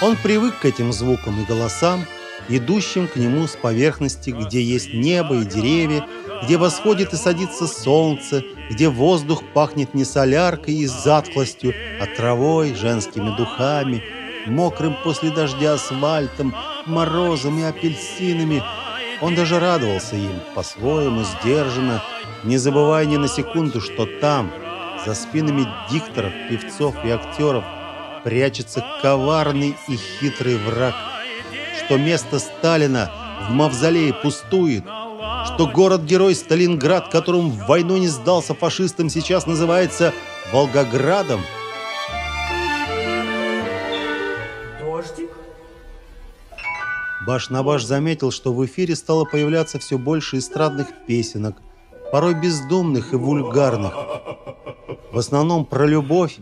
Он привык к этим звукам и голосам, идущим к нему с поверхности, где есть небо и деревья, где восходит и садится солнце, где воздух пахнет не соляркой и затхлостью, а травой, женскими духами, мокрым после дождя асфальтом, морозом и апельсинами. Он даже радовался им, по-своему, сдержанно, не забывая ни на секунду, что там, за спинами дикторов, певцов и актеров, прячется коварный и хитрый враг, что место Сталина в мавзолее пустует, что город-герой Сталинград, которым в войну не сдался фашистам, сейчас называется Волгоградом. Дождик? Баш на баш заметил, что в эфире стало появляться все больше эстрадных песенок, порой бездумных и вульгарных. В основном про любовь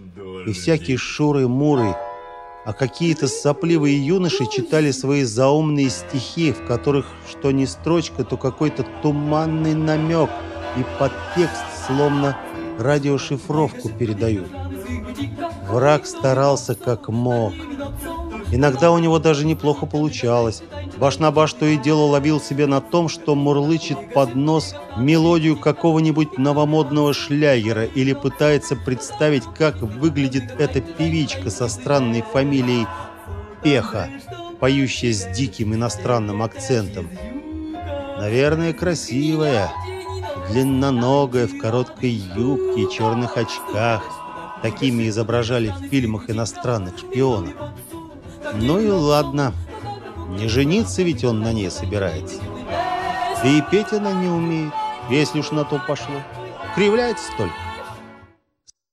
и всякие шуры-муры, а какие-то сопливые юноши читали свои заумные стихи, в которых что ни строчка, то какой-то туманный намек и подтекст словно радиошифровку передают. Враг старался как мог. Иногда у него даже неплохо получалось. Баш на баш то и дело ловил себе на том, что мурлычет под нос мелодию какого-нибудь новомодного шлягера или пытается представить, как выглядит эта певичка со странной фамилией Пеха, поющая с диким иностранным акцентом. Наверное, красивая, длинноногая, в короткой юбке и черных очках. Такими изображали в фильмах иностранных шпионов. Ну и ладно. Не жениться ведь он на ней собирается. Да и петь она не умеет, если уж на то пошло. Кривляется только.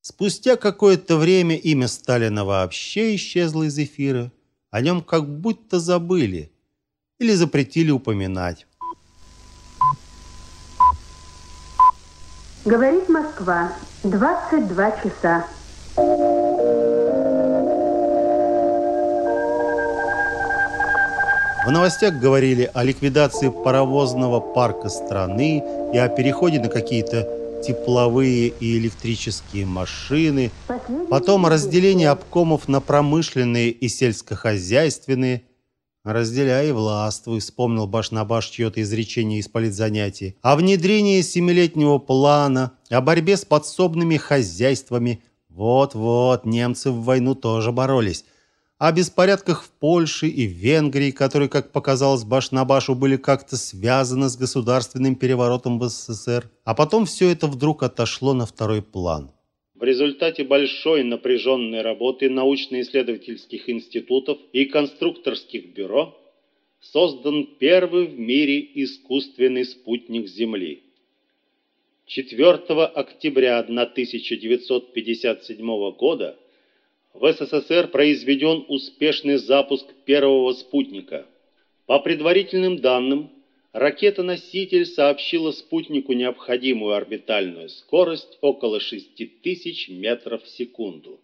Спустя какое-то время имя Сталина вообще исчезло из эфира. О нем как будто забыли или запретили упоминать. Говорит Москва. 22 часа. В новостях говорили о ликвидации паровозного парка страны и о переходе на какие-то тепловые и электрические машины, потом о разделении обкомов на промышленные и сельскохозяйственные. «Разделяй и властвуй», — вспомнил баш на баш чье-то изречение из политзанятий. О внедрении семилетнего плана, о борьбе с подсобными хозяйствами. Вот-вот, немцы в войну тоже боролись о беспорядках в Польше и Венгрии, которые, как показалось баш на башу, были как-то связаны с государственным переворотом в СССР. А потом все это вдруг отошло на второй план. В результате большой напряженной работы научно-исследовательских институтов и конструкторских бюро создан первый в мире искусственный спутник Земли. 4 октября 1957 года в СССР произведен успешный запуск первого спутника. По предварительным данным, ракета-носитель сообщила спутнику необходимую орбитальную скорость около 6000 метров в секунду.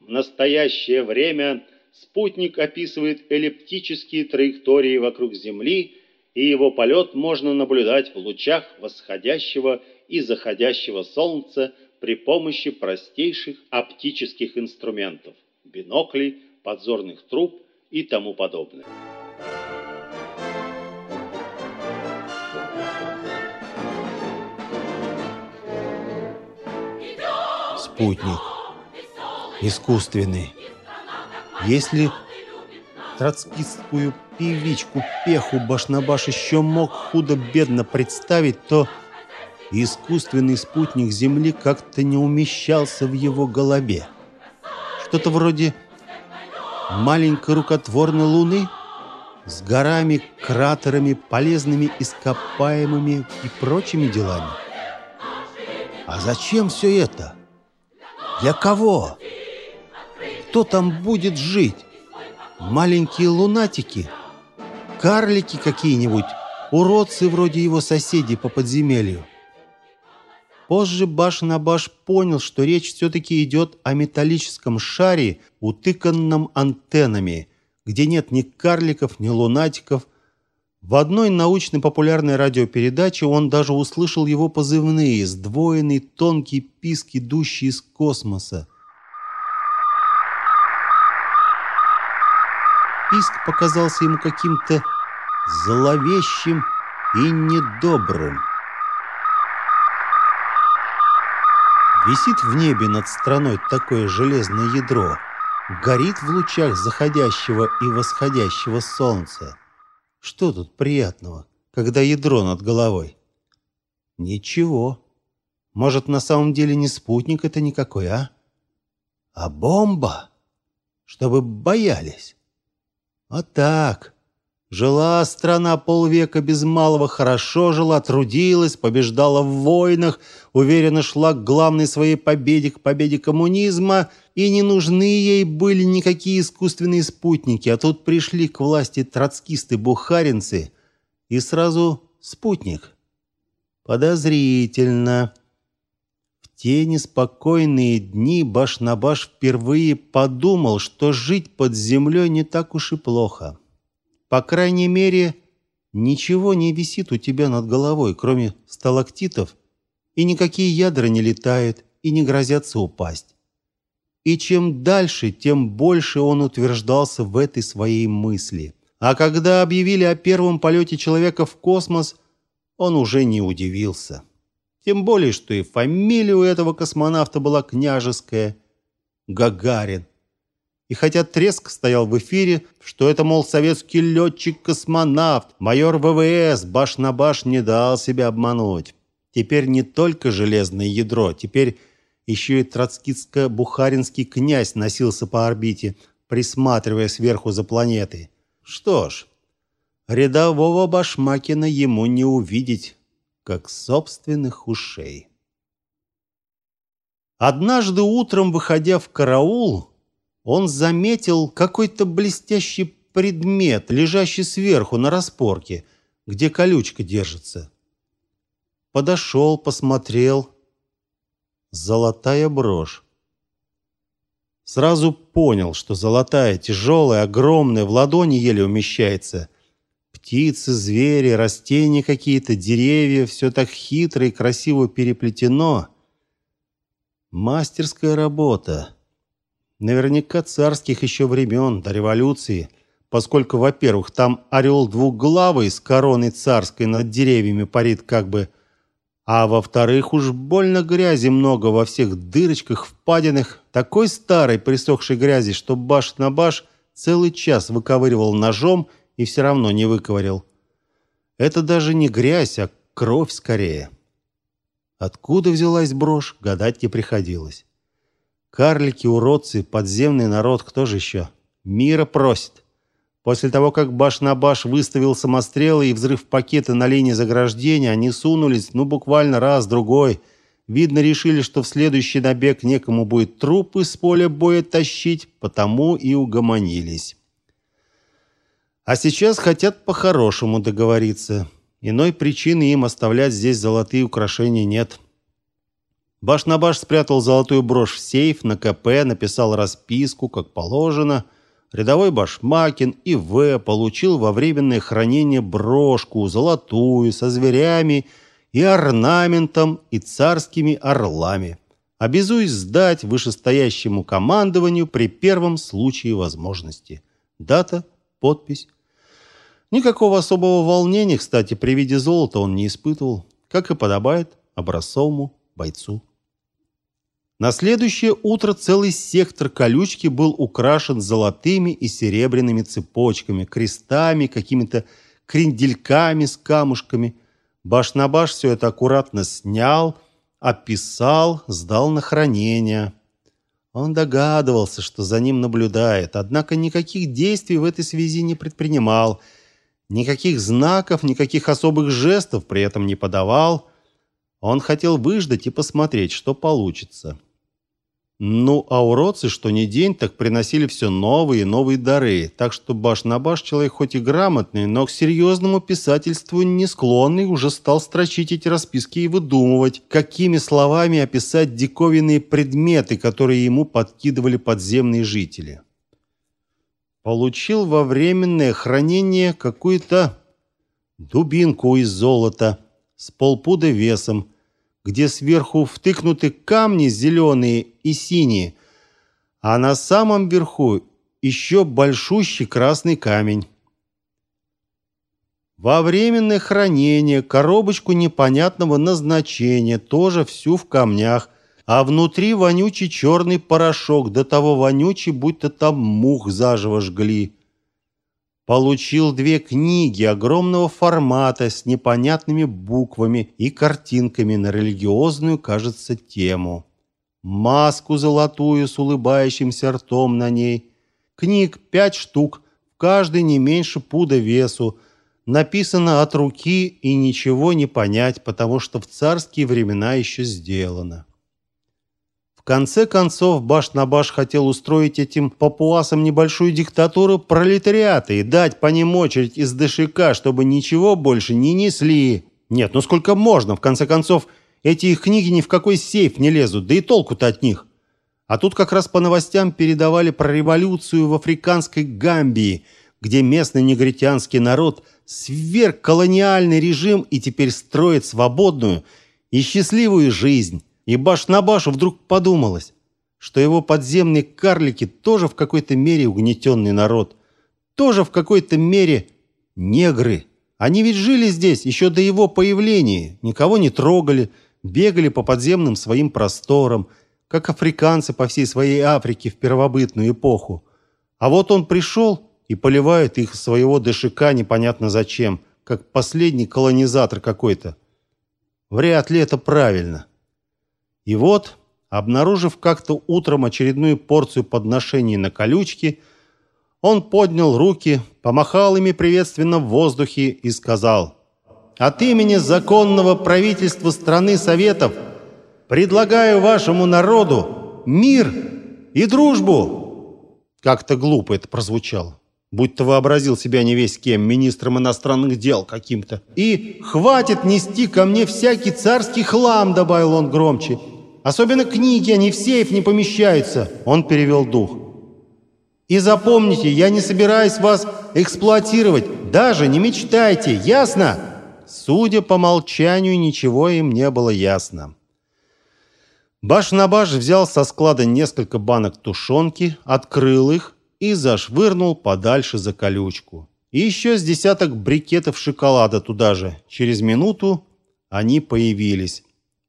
В настоящее время спутник описывает эллиптические траектории вокруг Земли, и его полет можно наблюдать в лучах восходящего и заходящего солнца при помощи простейших оптических инструментов – биноклей, подзорных труб и тому подобное. Спутник. Искусственный. Если троцкистскую певичку Пеху Башнабаш еще мог худо-бедно представить, то искусственный спутник Земли как-то не умещался в его голове. Что-то вроде маленькой рукотворной Луны с горами, кратерами, полезными ископаемыми и прочими делами. А зачем все это? Для кого? Кто там будет жить? Маленькие лунатики? Карлики какие-нибудь? Уродцы вроде его соседей по подземелью? Позже Баш на Баш понял, что речь все-таки идет о металлическом шаре, утыканном антеннами, где нет ни карликов, ни лунатиков. В одной научно-популярной радиопередаче он даже услышал его позывные, сдвоенный тонкий писк, идущий из космоса. писк показался ему каким-то зловещим и недобрым. Висит в небе над страной такое железное ядро, горит в лучах заходящего и восходящего солнца. Что тут приятного, когда ядро над головой? Ничего. Может, на самом деле не спутник это никакой, а? А бомба? Чтобы боялись. А так, Жила страна полвека без малого, хорошо жила, трудилась, побеждала в войнах, уверенно шла к главной своей победе, к победе коммунизма, и не нужны ей были никакие искусственные спутники. А тут пришли к власти троцкисты-бухаринцы, и сразу спутник. Подозрительно. В те неспокойные дни баш на баш впервые подумал, что жить под землей не так уж и плохо. По крайней мере, ничего не висит у тебя над головой, кроме сталактитов, и никакие ядра не летают и не грозятся упасть. И чем дальше, тем больше он утверждался в этой своей мысли. А когда объявили о первом полете человека в космос, он уже не удивился. Тем более, что и фамилия у этого космонавта была княжеская Гагарин. И хотя треск стоял в эфире, что это, мол, советский летчик-космонавт, майор ВВС, баш на баш не дал себя обмануть. Теперь не только железное ядро, теперь еще и троцкистско-бухаринский князь носился по орбите, присматривая сверху за планетой. Что ж, рядового Башмакина ему не увидеть, как собственных ушей. Однажды утром, выходя в караул, он заметил какой-то блестящий предмет, лежащий сверху на распорке, где колючка держится. Подошел, посмотрел. Золотая брошь. Сразу понял, что золотая, тяжелая, огромная, в ладони еле умещается. Птицы, звери, растения какие-то, деревья, все так хитро и красиво переплетено. Мастерская работа. Наверняка царских еще времен, до революции, поскольку, во-первых, там орел двухглавый с короной царской над деревьями парит как бы, а во-вторых, уж больно грязи много во всех дырочках, впадинах, такой старой присохшей грязи, что баш на баш целый час выковыривал ножом и все равно не выковырял. Это даже не грязь, а кровь скорее. Откуда взялась брошь, гадать не приходилось. Карлики, уродцы, подземный народ, кто же еще? Мира просит. После того, как баш на баш выставил самострелы и взрыв пакета на линии заграждения, они сунулись, ну, буквально раз-другой. Видно, решили, что в следующий набег некому будет трупы с поля боя тащить, потому и угомонились. А сейчас хотят по-хорошему договориться. Иной причины им оставлять здесь золотые украшения нет. Баш на баш спрятал золотую брошь в сейф, на КП написал расписку, как положено. Рядовой Башмакин и В получил во временное хранение брошку золотую со зверями и орнаментом и царскими орлами. Обязуюсь сдать вышестоящему командованию при первом случае возможности. Дата, подпись. Никакого особого волнения, кстати, при виде золота он не испытывал, как и подобает образцовому бойцу. На следующее утро целый сектор колючки был украшен золотыми и серебряными цепочками, крестами, какими-то крендельками с камушками. Баш на баш все это аккуратно снял, описал, сдал на хранение. Он догадывался, что за ним наблюдает, однако никаких действий в этой связи не предпринимал, никаких знаков, никаких особых жестов при этом не подавал. Он хотел выждать и посмотреть, что получится. Ну, а уродцы, что ни день, так приносили все новые и новые дары. Так что баш на баш человек хоть и грамотный, но к серьезному писательству не склонный, уже стал строчить эти расписки и выдумывать, какими словами описать диковинные предметы, которые ему подкидывали подземные жители. Получил во временное хранение какую-то дубинку из золота с полпуда весом, где сверху втыкнуты камни зеленые и синие, а на самом верху еще большущий красный камень. Во временное хранение коробочку непонятного назначения, тоже всю в камнях, а внутри вонючий черный порошок, до того вонючий, будто там мух заживо жгли. Получил две книги огромного формата с непонятными буквами и картинками на религиозную, кажется, тему. Маску золотую с улыбающимся ртом на ней. Книг пять штук, в каждой не меньше пуда весу. Написано от руки и ничего не понять, потому что в царские времена еще сделано. Конце концов, баш на баш хотел устроить этим папуасам небольшую диктатуру пролетариата и дать по ним очередь из ДШК, чтобы ничего больше не несли. Нет, ну сколько можно, в конце концов, эти их книги ни в какой сейф не лезут, да и толку-то от них. А тут как раз по новостям передавали про революцию в африканской Гамбии, где местный негритянский народ сверг колониальный режим и теперь строит свободную и счастливую жизнь. И баш на башу вдруг подумалось, что его подземные карлики тоже в какой-то мере угнетенный народ, тоже в какой-то мере негры. Они ведь жили здесь еще до его появления, никого не трогали, бегали по подземным своим просторам, как африканцы по всей своей Африке в первобытную эпоху. А вот он пришел и поливает их своего ДШК непонятно зачем, как последний колонизатор какой-то. Вряд ли это правильно. И вот, обнаружив как-то утром очередную порцию подношений на колючки, он поднял руки, помахал ими приветственно в воздухе и сказал «От имени законного правительства страны Советов предлагаю вашему народу мир и дружбу». Как-то глупо это прозвучало. Будь-то вообразил себя не весь кем, министром иностранных дел каким-то. «И хватит нести ко мне всякий царский хлам», — добавил он громче. Особенно книги, они в сейф не помещаются. Он перевел дух. И запомните, я не собираюсь вас эксплуатировать. Даже не мечтайте, ясно? Судя по молчанию, ничего им не было ясно. Баш на баш взял со склада несколько банок тушенки, открыл их и зашвырнул подальше за колючку. И еще с десяток брикетов шоколада туда же. Через минуту они появились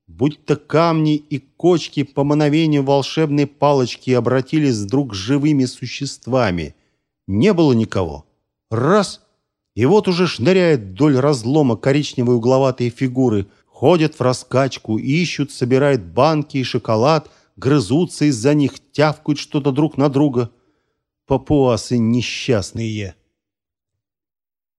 будто камни и кочки по мановению волшебной палочки обратились вдруг живыми существами. Не было никого. Раз — и вот уже шныряет вдоль разлома коричневые угловатые фигуры, ходят в раскачку, ищут, собирают банки и шоколад, грызутся из-за них, тявкают что-то друг на друга. Папуасы несчастные.